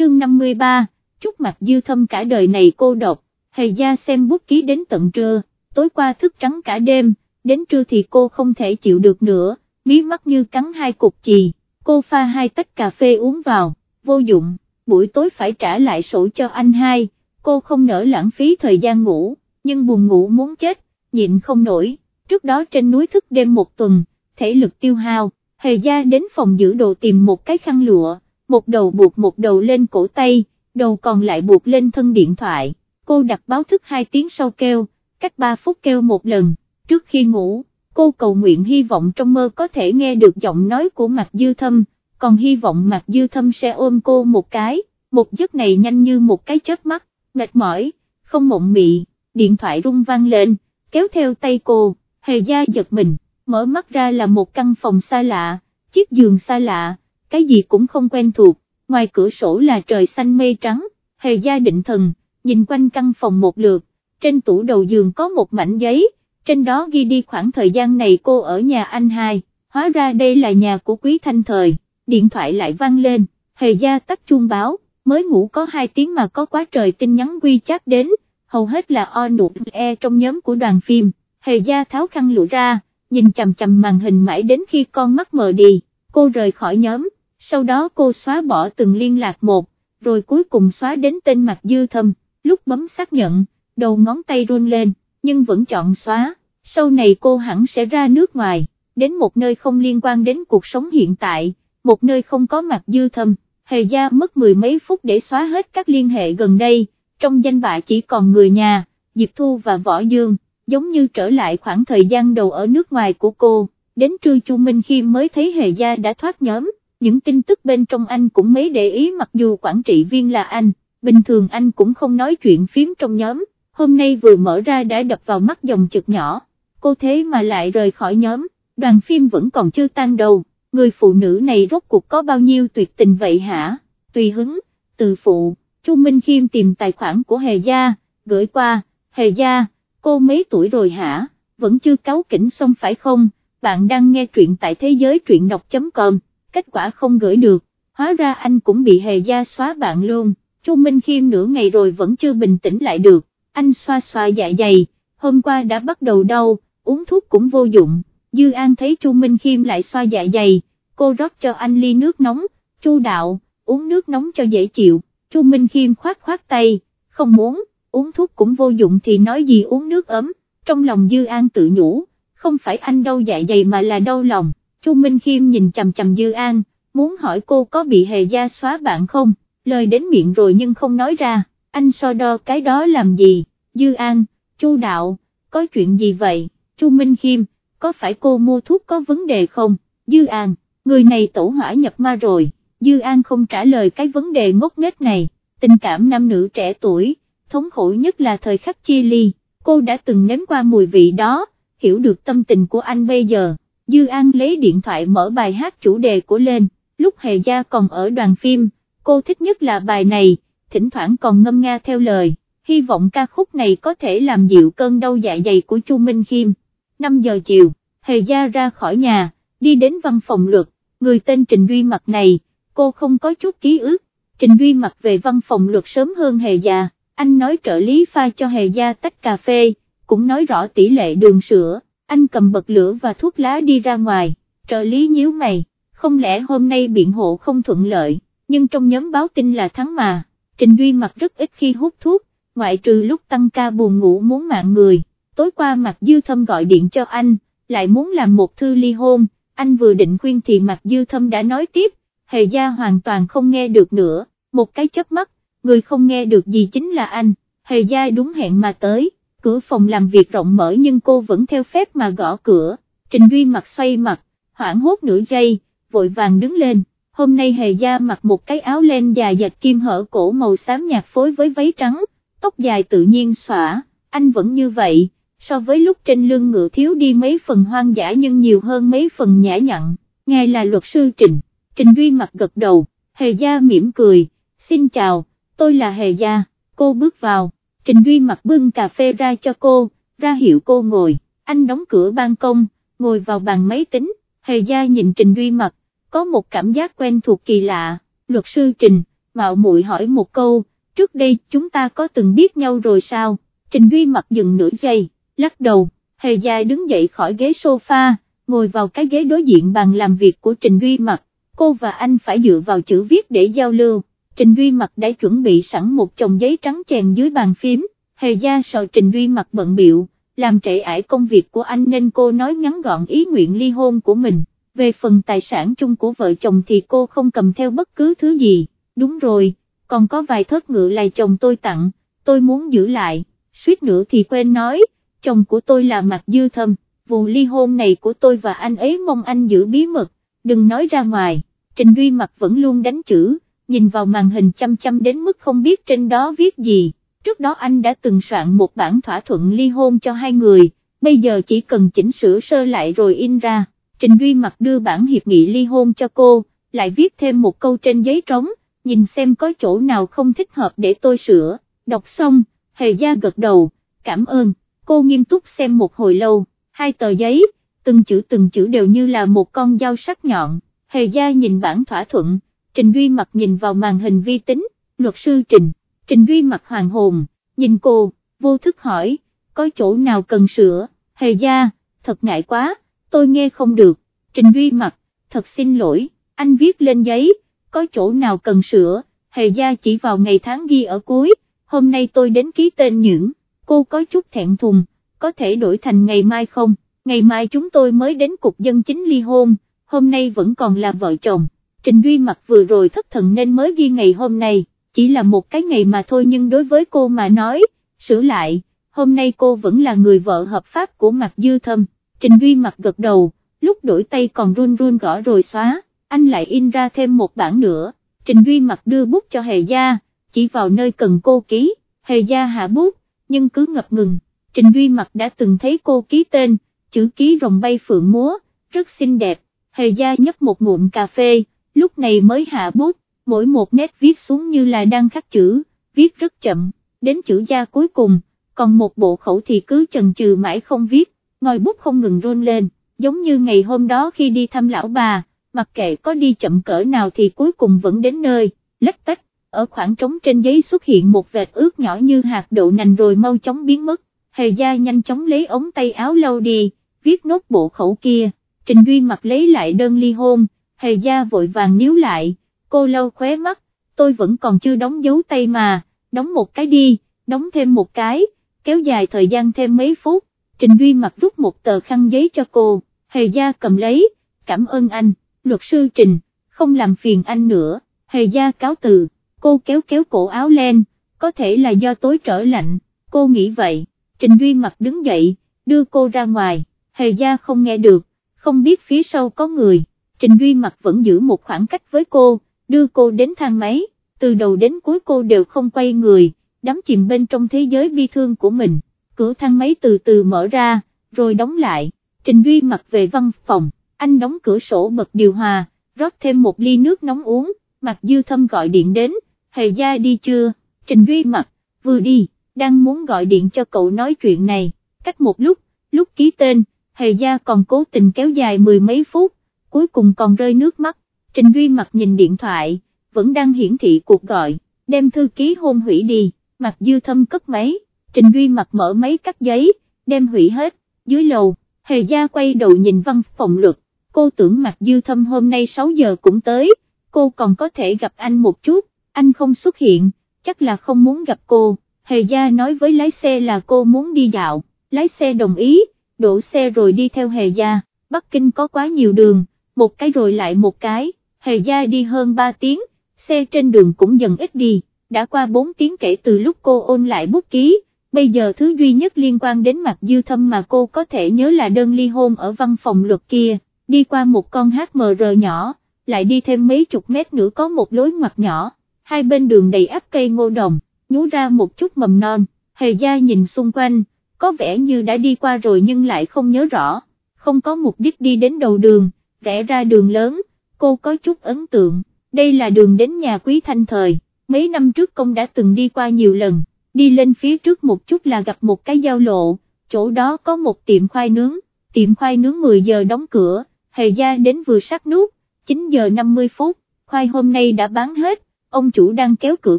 chương 53, chút mặt dư thâm cả đời này cô độc, hề gia xem bút ký đến tận trưa, tối qua thức trắng cả đêm, đến trưa thì cô không thể chịu được nữa, mí mắt như cắn hai cục chì, cô pha hai tách cà phê uống vào, vô dụng, buổi tối phải trả lại sổ cho anh hai, cô không nỡ lãng phí thời gian ngủ, nhưng buồn ngủ muốn chết, nhịn không nổi, trước đó trên núi thức đêm một tuần, thể lực tiêu hao, hề gia đến phòng giữ đồ tìm một cái khăn lụa, một đầu buộc một đầu lên cổ tay, đầu còn lại buộc lên thân điện thoại, cô đặt báo thức 2 tiếng sau kêu, cách 3 phút kêu một lần, trước khi ngủ, cô cầu nguyện hy vọng trong mơ có thể nghe được giọng nói của Mạc Dư Thâm, còn hy vọng Mạc Dư Thâm sẽ ôm cô một cái, một giấc này nhanh như một cái chớp mắt, mệt mỏi, không mộng mị, điện thoại rung vang lên, kéo theo tay cô, hề gia giật mình, mở mắt ra là một căn phòng xa lạ, chiếc giường xa lạ, cái gì cũng không quen thuộc, ngoài cửa sổ là trời xanh mây trắng, hề gia định thần, nhìn quanh căn phòng một lượt, trên tủ đầu giường có một mảnh giấy, trên đó ghi đi khoảng thời gian này cô ở nhà anh hai, hóa ra đây là nhà của quý thanh thời, điện thoại lại vang lên, hề gia tắt chuông báo, mới ngủ có 2 tiếng mà có quá trời tin nhắn quy chat đến, hầu hết là o nụ e trong nhóm của đoàn phim, hề gia tháo khăn lụa ra, nhìn chằm chằm màn hình mãi đến khi con mắt mờ đi, cô rời khỏi nhóm, sau đó cô xóa bỏ từng liên lạc một, rồi cuối cùng xóa đến tên mặt dư thâm, lúc bấm xác nhận, đầu ngón tay run lên, nhưng vẫn chọn xóa, sau này cô hẳn sẽ ra nước ngoài, đến một nơi không liên quan đến cuộc sống hiện tại, một nơi không có mặt dư thâm, hề gia mất mười mấy phút để xóa hết các liên hệ gần đây, trong danh bạ chỉ còn người nhà, Diệp Thu và Võ Dương, giống như trở lại khoảng thời gian đầu ở nước ngoài của cô, đến trưa Chu Minh Khiêm mới thấy hề gia đã thoát nhóm, những tin tức bên trong anh cũng mấy để ý mặc dù quản trị viên là anh, bình thường anh cũng không nói chuyện phím trong nhóm, hôm nay vừa mở ra đã đập vào mắt dòng chực nhỏ, cô thế mà lại rời khỏi nhóm, đoàn phim vẫn còn chưa tan đầu, người phụ nữ này rốt cuộc có bao nhiêu tuyệt tình vậy hả, tùy hứng, từ phụ, Chu Minh Khiêm tìm tài khoản của Hề Gia, gửi qua, Hề Gia, cô mấy tuổi rồi hả, vẫn chưa cáo kỉnh xong phải không, bạn đang nghe truyện tại thế giới truyện đọc.com, kết quả không gửi được, hóa ra anh cũng bị Hề Gia xóa bạn luôn, Chu Minh Khiêm nửa ngày rồi vẫn chưa bình tĩnh lại được, anh xoa xoa dạ dày, hôm qua đã bắt đầu đau, uống thuốc cũng vô dụng, Dư An thấy Chu Minh Khiêm lại xoa dạ dày, cô rót cho anh ly nước nóng, Chu đạo, uống nước nóng cho dễ chịu, Chu Minh Khiêm khoát khoát tay, không muốn, uống thuốc cũng vô dụng thì nói gì uống nước ấm, trong lòng Dư An tự nhủ, không phải anh đau dạ dày mà là đau lòng, Chu Minh Khiêm nhìn chầm chầm Dư An, muốn hỏi cô có bị hề gia xóa bạn không, lời đến miệng rồi nhưng không nói ra, anh so đo cái đó làm gì, Dư An, Chu Đạo, có chuyện gì vậy, Chu Minh Khiêm, có phải cô mua thuốc có vấn đề không, Dư An, người này tổ hỏa nhập ma rồi, Dư An không trả lời cái vấn đề ngốc nghếch này, tình cảm nam nữ trẻ tuổi, thống khổ nhất là thời khắc chia ly, cô đã từng nếm qua mùi vị đó, hiểu được tâm tình của anh bây giờ, Dư An lấy điện thoại mở bài hát chủ đề của lên, lúc Hề Gia còn ở đoàn phim, cô thích nhất là bài này, thỉnh thoảng còn ngâm nga theo lời, hy vọng ca khúc này có thể làm dịu cơn đau dạ dày của Chu Minh Khiêm. 5 giờ chiều, Hề Gia ra khỏi nhà, đi đến văn phòng luật, người tên Trình Duy Mặt này, cô không có chút ký ức, Trình Duy Mặt về văn phòng luật sớm hơn Hề Gia, anh nói trợ lý pha cho Hề Gia tách cà phê, cũng nói rõ tỷ lệ đường sữa, anh cầm bật lửa và thuốc lá đi ra ngoài, trợ lý nhíu mày, không lẽ hôm nay biện hộ không thuận lợi, nhưng trong nhóm báo tin là thắng mà, Trình Duy Mặt rất ít khi hút thuốc, ngoại trừ lúc tăng ca buồn ngủ muốn mạng người, tối qua Mạc Dư Thâm gọi điện cho anh, lại muốn làm một thư ly hôn, anh vừa định khuyên thì Mạc Dư Thâm đã nói tiếp, Hề gia hoàn toàn không nghe được nữa, một cái chớp mắt, người không nghe được gì chính là anh, Hề gia đúng hẹn mà tới, cửa phòng làm việc rộng mở nhưng cô vẫn theo phép mà gõ cửa, Trình Duy mặt xoay mặt, hoảng hốt nửa giây, vội vàng đứng lên, hôm nay Hề gia mặc một cái áo len dài dệt kim hở cổ màu xám nhạt phối với váy trắng, tóc dài tự nhiên xõa, anh vẫn như vậy, so với lúc trên lưng ngựa thiếu đi mấy phần hoang dã nhưng nhiều hơn mấy phần nhã nhặn, ngài là luật sư Trình, Trình Duy mặt gật đầu, Hề Gia mỉm cười, xin chào, tôi là Hề Gia, cô bước vào, Trình Duy mặt bưng cà phê ra cho cô, ra hiệu cô ngồi, anh đóng cửa ban công, ngồi vào bàn máy tính, Hề Gia nhìn Trình Duy mặt, có một cảm giác quen thuộc kỳ lạ, luật sư Trình, mạo muội hỏi một câu, trước đây chúng ta có từng biết nhau rồi sao, Trình Duy mặt dừng nửa giây, lắc đầu, hề gia đứng dậy khỏi ghế sofa, ngồi vào cái ghế đối diện bàn làm việc của Trình Duy mặt, cô và anh phải dựa vào chữ viết để giao lưu, Trình Duy mặt đã chuẩn bị sẵn một chồng giấy trắng chèn dưới bàn phím, hề gia sợ Trình Duy mặt bận biệu, làm trễ ải công việc của anh nên cô nói ngắn gọn ý nguyện ly hôn của mình, về phần tài sản chung của vợ chồng thì cô không cầm theo bất cứ thứ gì, đúng rồi, còn có vài thớt ngựa là chồng tôi tặng, tôi muốn giữ lại, suýt nữa thì quên nói, chồng của tôi là Mạc Dư Thâm, vụ ly hôn này của tôi và anh ấy mong anh giữ bí mật, đừng nói ra ngoài, Trình Duy mặt vẫn luôn đánh chữ, nhìn vào màn hình chăm chăm đến mức không biết trên đó viết gì. Trước đó anh đã từng soạn một bản thỏa thuận ly hôn cho hai người, bây giờ chỉ cần chỉnh sửa sơ lại rồi in ra, Trình Duy Mặc đưa bản hiệp nghị ly hôn cho cô, lại viết thêm một câu trên giấy trống, nhìn xem có chỗ nào không thích hợp để tôi sửa, đọc xong, Hề Gia gật đầu, cảm ơn, cô nghiêm túc xem một hồi lâu, hai tờ giấy, từng chữ từng chữ đều như là một con dao sắc nhọn, Hề Gia nhìn bản thỏa thuận, Trình Duy mặt nhìn vào màn hình vi tính, luật sư Trình. Trình Duy mặt hoàng hồn, nhìn cô, vô thức hỏi, có chỗ nào cần sửa, hề gia, thật ngại quá, tôi nghe không được, Trình Duy mặt, thật xin lỗi, anh viết lên giấy, có chỗ nào cần sửa, hề gia chỉ vào ngày tháng ghi ở cuối, hôm nay tôi đến ký tên những, cô có chút thẹn thùng, có thể đổi thành ngày mai không, ngày mai chúng tôi mới đến cục dân chính ly hôn, hôm nay vẫn còn là vợ chồng, Trình Duy mặt vừa rồi thất thần nên mới ghi ngày hôm nay chỉ là một cái ngày mà thôi nhưng đối với cô mà nói, sửa lại, hôm nay cô vẫn là người vợ hợp pháp của Mạc Dư Thâm, Trình Duy mặt gật đầu, lúc đổi tay còn run run gõ rồi xóa, anh lại in ra thêm một bản nữa, Trình Duy mặt đưa bút cho Hề Gia, chỉ vào nơi cần cô ký, Hề Gia hạ bút, nhưng cứ ngập ngừng, Trình Duy mặt đã từng thấy cô ký tên, chữ ký rồng bay phượng múa, rất xinh đẹp, Hề Gia nhấp một ngụm cà phê, lúc này mới hạ bút, mỗi một nét viết xuống như là đang khắc chữ, viết rất chậm, đến chữ gia cuối cùng, còn một bộ khẩu thì cứ chần chừ mãi không viết, ngòi bút không ngừng run lên, giống như ngày hôm đó khi đi thăm lão bà, mặc kệ có đi chậm cỡ nào thì cuối cùng vẫn đến nơi, lách tách, ở khoảng trống trên giấy xuất hiện một vệt ướt nhỏ như hạt đậu nành rồi mau chóng biến mất, hề gia nhanh chóng lấy ống tay áo lâu đi, viết nốt bộ khẩu kia, Trình Duy mặc lấy lại đơn ly hôn, hề gia vội vàng níu lại, cô lâu khóe mắt, tôi vẫn còn chưa đóng dấu tay mà, đóng một cái đi, đóng thêm một cái, kéo dài thời gian thêm mấy phút, Trình Duy mặc rút một tờ khăn giấy cho cô, Hề Gia cầm lấy, cảm ơn anh, luật sư Trình, không làm phiền anh nữa, Hề Gia cáo từ, cô kéo kéo cổ áo lên, có thể là do tối trở lạnh, cô nghĩ vậy, Trình Duy mặc đứng dậy, đưa cô ra ngoài, Hề Gia không nghe được, không biết phía sau có người, Trình Duy mặc vẫn giữ một khoảng cách với cô, đưa cô đến thang máy, từ đầu đến cuối cô đều không quay người, đắm chìm bên trong thế giới bi thương của mình, cửa thang máy từ từ mở ra, rồi đóng lại, Trình Duy mặc về văn phòng, anh đóng cửa sổ bật điều hòa, rót thêm một ly nước nóng uống, Mặc Dư Thâm gọi điện đến, Hề Gia đi chưa, Trình Duy mặc, vừa đi, đang muốn gọi điện cho cậu nói chuyện này, cách một lúc, lúc ký tên, Hề Gia còn cố tình kéo dài mười mấy phút, cuối cùng còn rơi nước mắt, Trình Duy mặt nhìn điện thoại, vẫn đang hiển thị cuộc gọi, đem thư ký hôn hủy đi, mặt dư thâm cất máy, Trình Duy mặt mở máy cắt giấy, đem hủy hết, dưới lầu, hề gia quay đầu nhìn văn phòng luật, cô tưởng mặt dư thâm hôm nay 6 giờ cũng tới, cô còn có thể gặp anh một chút, anh không xuất hiện, chắc là không muốn gặp cô, hề gia nói với lái xe là cô muốn đi dạo, lái xe đồng ý, đổ xe rồi đi theo hề gia, Bắc Kinh có quá nhiều đường, một cái rồi lại một cái hề gia đi hơn 3 tiếng, xe trên đường cũng dần ít đi, đã qua 4 tiếng kể từ lúc cô ôn lại bút ký, bây giờ thứ duy nhất liên quan đến mặt dư thâm mà cô có thể nhớ là đơn ly hôn ở văn phòng luật kia, đi qua một con HMR nhỏ, lại đi thêm mấy chục mét nữa có một lối ngoặt nhỏ, hai bên đường đầy áp cây ngô đồng, nhú ra một chút mầm non, hề gia nhìn xung quanh, có vẻ như đã đi qua rồi nhưng lại không nhớ rõ, không có mục đích đi đến đầu đường, rẽ ra đường lớn, cô có chút ấn tượng, đây là đường đến nhà quý thanh thời, mấy năm trước công đã từng đi qua nhiều lần, đi lên phía trước một chút là gặp một cái giao lộ, chỗ đó có một tiệm khoai nướng, tiệm khoai nướng 10 giờ đóng cửa, hề gia đến vừa sát nút, 9 giờ 50 phút, khoai hôm nay đã bán hết, ông chủ đang kéo cửa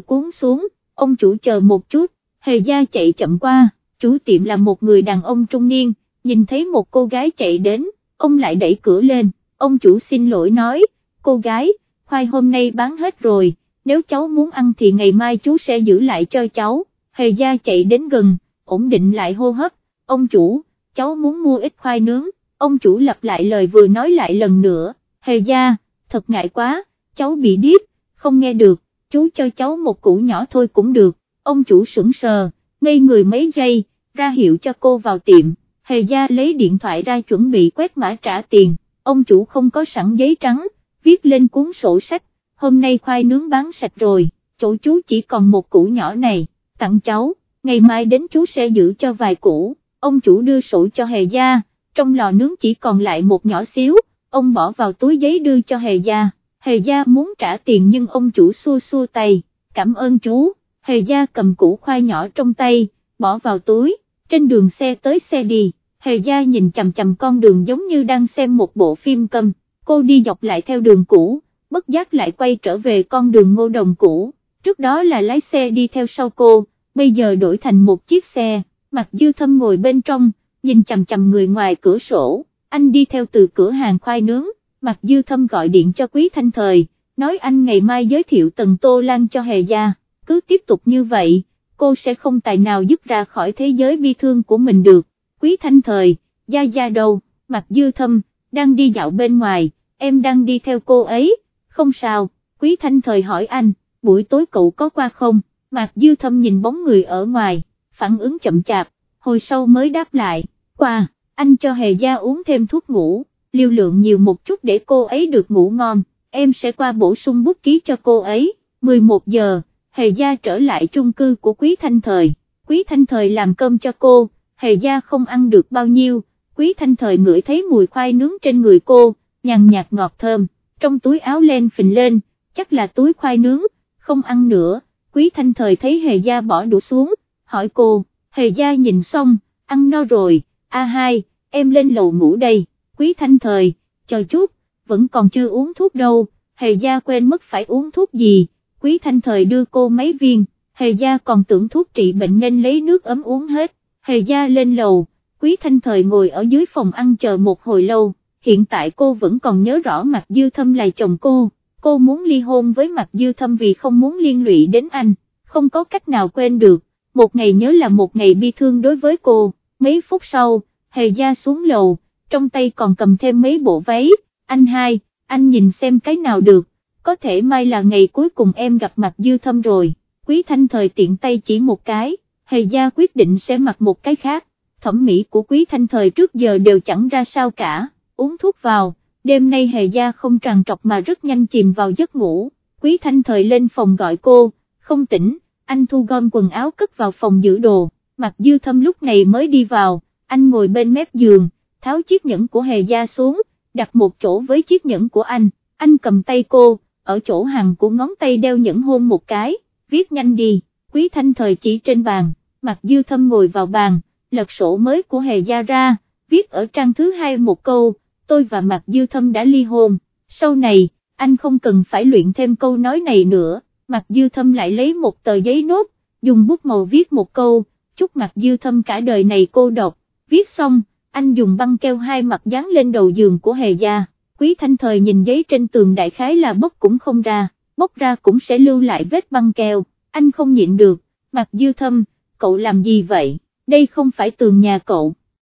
cuốn xuống, ông chủ chờ một chút, hề gia chạy chậm qua, chủ tiệm là một người đàn ông trung niên, nhìn thấy một cô gái chạy đến, ông lại đẩy cửa lên, ông chủ xin lỗi nói, cô gái, khoai hôm nay bán hết rồi, nếu cháu muốn ăn thì ngày mai chú sẽ giữ lại cho cháu, hề gia chạy đến gần, ổn định lại hô hấp, ông chủ, cháu muốn mua ít khoai nướng, ông chủ lặp lại lời vừa nói lại lần nữa, hề gia, thật ngại quá, cháu bị điếc, không nghe được, chú cho cháu một củ nhỏ thôi cũng được, ông chủ sững sờ, ngây người mấy giây, ra hiệu cho cô vào tiệm, hề gia lấy điện thoại ra chuẩn bị quét mã trả tiền, ông chủ không có sẵn giấy trắng, viết lên cuốn sổ sách, hôm nay khoai nướng bán sạch rồi, chỗ chú chỉ còn một củ nhỏ này, tặng cháu, ngày mai đến chú sẽ giữ cho vài củ, ông chủ đưa sổ cho hề gia, trong lò nướng chỉ còn lại một nhỏ xíu, ông bỏ vào túi giấy đưa cho hề gia, hề gia muốn trả tiền nhưng ông chủ xua xua tay, cảm ơn chú, hề gia cầm củ khoai nhỏ trong tay, bỏ vào túi, trên đường xe tới xe đi, hề gia nhìn chầm chầm con đường giống như đang xem một bộ phim cầm, cô đi dọc lại theo đường cũ, bất giác lại quay trở về con đường ngô đồng cũ, trước đó là lái xe đi theo sau cô, bây giờ đổi thành một chiếc xe, mặt dư thâm ngồi bên trong, nhìn chầm chầm người ngoài cửa sổ, anh đi theo từ cửa hàng khoai nướng, mặt dư thâm gọi điện cho quý thanh thời, nói anh ngày mai giới thiệu Tần tô lan cho hề gia, cứ tiếp tục như vậy, cô sẽ không tài nào dứt ra khỏi thế giới bi thương của mình được, quý thanh thời, gia gia đâu, mặt dư thâm, đang đi dạo bên ngoài, em đang đi theo cô ấy, không sao, quý thanh thời hỏi anh, buổi tối cậu có qua không, mặt dư thâm nhìn bóng người ở ngoài, phản ứng chậm chạp, hồi sau mới đáp lại, qua, anh cho hề gia uống thêm thuốc ngủ, liều lượng nhiều một chút để cô ấy được ngủ ngon, em sẽ qua bổ sung bút ký cho cô ấy, 11 giờ, hề gia trở lại chung cư của quý thanh thời, quý thanh thời làm cơm cho cô, hề gia không ăn được bao nhiêu, quý thanh thời ngửi thấy mùi khoai nướng trên người cô, nhàn nhạt ngọt thơm, trong túi áo len phình lên, chắc là túi khoai nướng, không ăn nữa, quý thanh thời thấy hề gia bỏ đũa xuống, hỏi cô, hề gia nhìn xong, ăn no rồi, a hai, em lên lầu ngủ đây, quý thanh thời, chờ chút, vẫn còn chưa uống thuốc đâu, hề gia quên mất phải uống thuốc gì, quý thanh thời đưa cô mấy viên, hề gia còn tưởng thuốc trị bệnh nên lấy nước ấm uống hết, hề gia lên lầu, quý thanh thời ngồi ở dưới phòng ăn chờ một hồi lâu, hiện tại cô vẫn còn nhớ rõ mặt dư thâm là chồng cô, cô muốn ly hôn với mặt dư thâm vì không muốn liên lụy đến anh, không có cách nào quên được, một ngày nhớ là một ngày bi thương đối với cô, mấy phút sau, hề gia xuống lầu, trong tay còn cầm thêm mấy bộ váy, anh hai, anh nhìn xem cái nào được, có thể mai là ngày cuối cùng em gặp mặt dư thâm rồi, quý thanh thời tiện tay chỉ một cái, hề gia quyết định sẽ mặc một cái khác, thẩm mỹ của quý thanh thời trước giờ đều chẳng ra sao cả, uống thuốc vào, đêm nay hề gia không tràn trọc mà rất nhanh chìm vào giấc ngủ, quý thanh thời lên phòng gọi cô, không tỉnh, anh thu gom quần áo cất vào phòng giữ đồ, Mặc dư thâm lúc này mới đi vào, anh ngồi bên mép giường, tháo chiếc nhẫn của hề gia xuống, đặt một chỗ với chiếc nhẫn của anh, anh cầm tay cô, ở chỗ hàng của ngón tay đeo nhẫn hôn một cái, viết nhanh đi, quý thanh thời chỉ trên bàn, mặt dư thâm ngồi vào bàn, lật sổ mới của hề gia ra, viết ở trang thứ hai một câu, tôi và mặt dư thâm đã ly hôn, sau này, anh không cần phải luyện thêm câu nói này nữa, mặt dư thâm lại lấy một tờ giấy nốt, dùng bút màu viết một câu, chúc mặt dư thâm cả đời này cô độc, viết xong, anh dùng băng keo hai mặt dán lên đầu giường của hề gia, quý thanh thời nhìn giấy trên tường đại khái là bốc cũng không ra, bốc ra cũng sẽ lưu lại vết băng keo, anh không nhịn được, mặt dư thâm, cậu làm gì vậy, đây không phải tường nhà cậu,